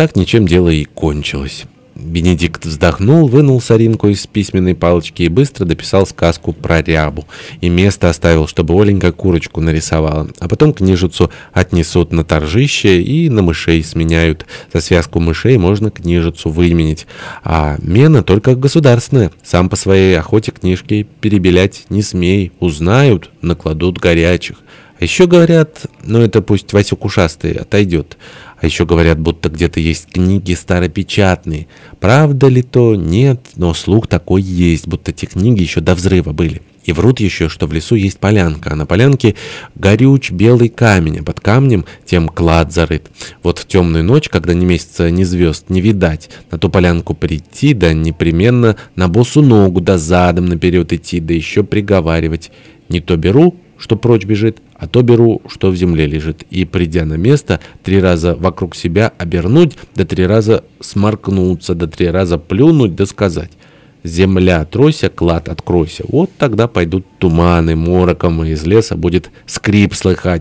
Так ничем дело и кончилось. Бенедикт вздохнул, вынул соринку из письменной палочки и быстро дописал сказку про рябу. И место оставил, чтобы Оленька курочку нарисовала. А потом книжицу отнесут на торжище и на мышей сменяют. За связку мышей можно книжицу выменить. А мена только государственная. Сам по своей охоте книжки перебелять не смей. Узнают, накладут горячих. А еще говорят, ну это пусть Васюк ушастый отойдет. А еще говорят, будто где-то есть книги старопечатные. Правда ли то? Нет, но слух такой есть, будто те книги еще до взрыва были. И врут еще, что в лесу есть полянка, а на полянке горюч белый камень, а под камнем тем клад зарыт. Вот в темную ночь, когда ни месяца, ни звезд не видать, на ту полянку прийти, да непременно на босу ногу, да задом наперед идти, да еще приговаривать. Не то беру, что прочь бежит, а то беру, что в земле лежит, и, придя на место, три раза вокруг себя обернуть, да три раза сморкнуться, да три раза плюнуть, да сказать «Земля, тройся, клад, откройся». Вот тогда пойдут туманы, мороком, и из леса будет скрип слыхать.